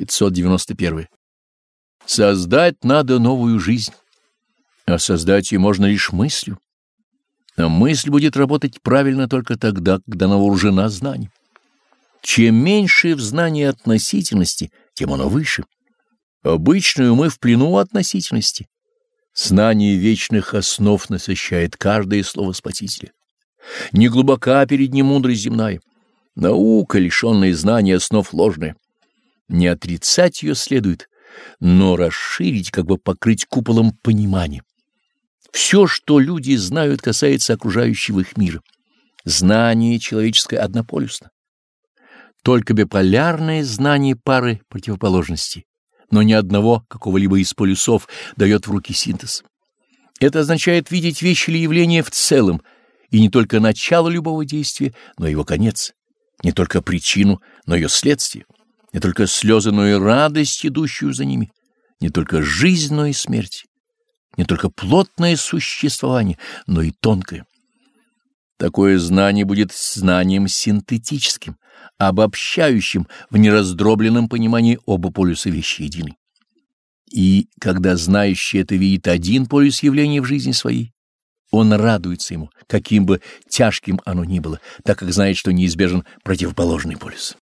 591. Создать надо новую жизнь, а создать ее можно лишь мыслью. А мысль будет работать правильно только тогда, когда она вооружена знанием. Чем меньше в знании относительности, тем оно выше. Обычные умы в плену относительности. Знание вечных основ насыщает каждое слово Спасителя. Не глубока перед ним мудрость земная. Наука, лишенная знания основ, ложная. Не отрицать ее следует, но расширить, как бы покрыть куполом понимания. Все, что люди знают, касается окружающего их мира. Знание человеческое однополюсно. Только биполярное знание пары противоположностей, но ни одного какого-либо из полюсов дает в руки синтез. Это означает видеть вещи или явления в целом, и не только начало любого действия, но и его конец, не только причину, но ее следствие, не только слезы, но и радость, идущую за ними, не только жизнь, но и смерть, не только плотное существование, но и тонкое. Такое знание будет знанием синтетическим, обобщающим в нераздробленном понимании оба полюса вещи едины. И когда знающий это видит один полюс явления в жизни своей, он радуется ему, каким бы тяжким оно ни было, так как знает, что неизбежен противоположный полюс.